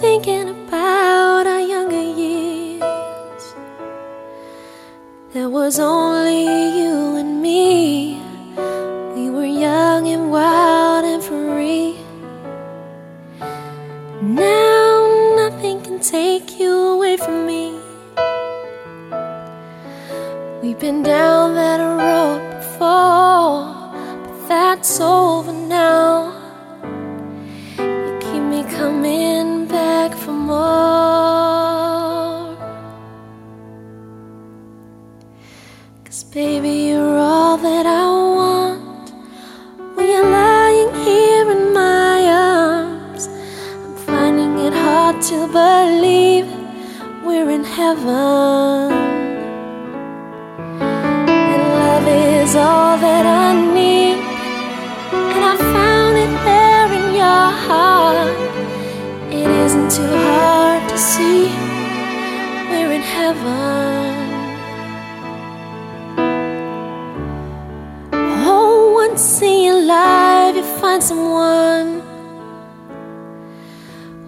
thinking about our younger years. There was only you and me. We were young and wild and free. Now nothing can take you away from me. We've been down that road before, but that's over now. Coming back for more. Cause baby, you're all that I want. When you're lying here in my arms, I'm finding it hard to believe we're in heaven. And love is all that I heaven. Oh, once in your life, you find someone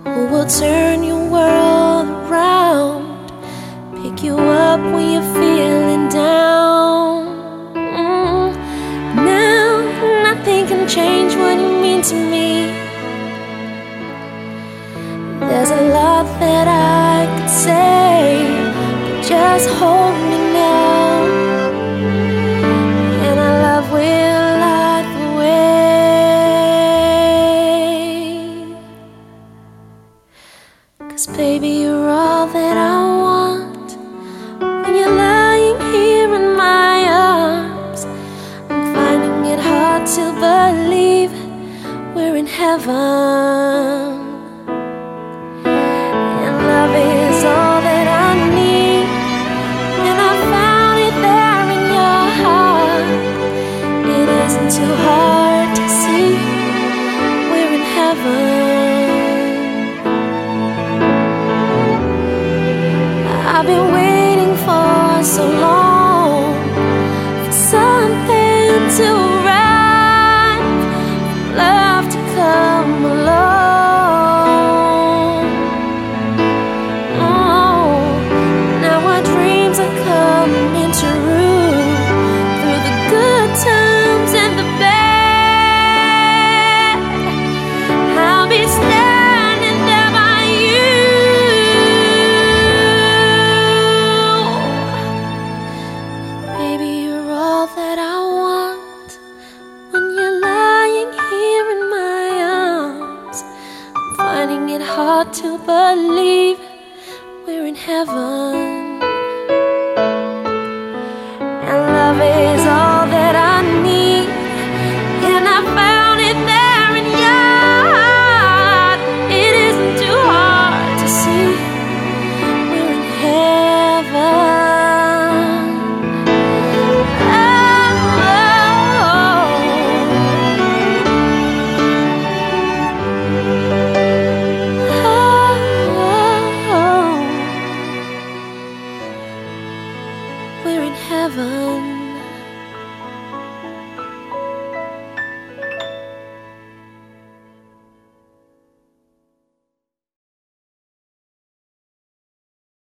who will turn your world around, pick you up when you're feeling down. Mm. Now, nothing can change what you mean to me. There's a lot that I could say, just hold me now. And our love will light the way. Cause baby, you're all that I want. When you're lying here in my arms, I'm finding it hard to believe we're in heaven. I've been waiting for so long for something to to believe we're in heaven. 分。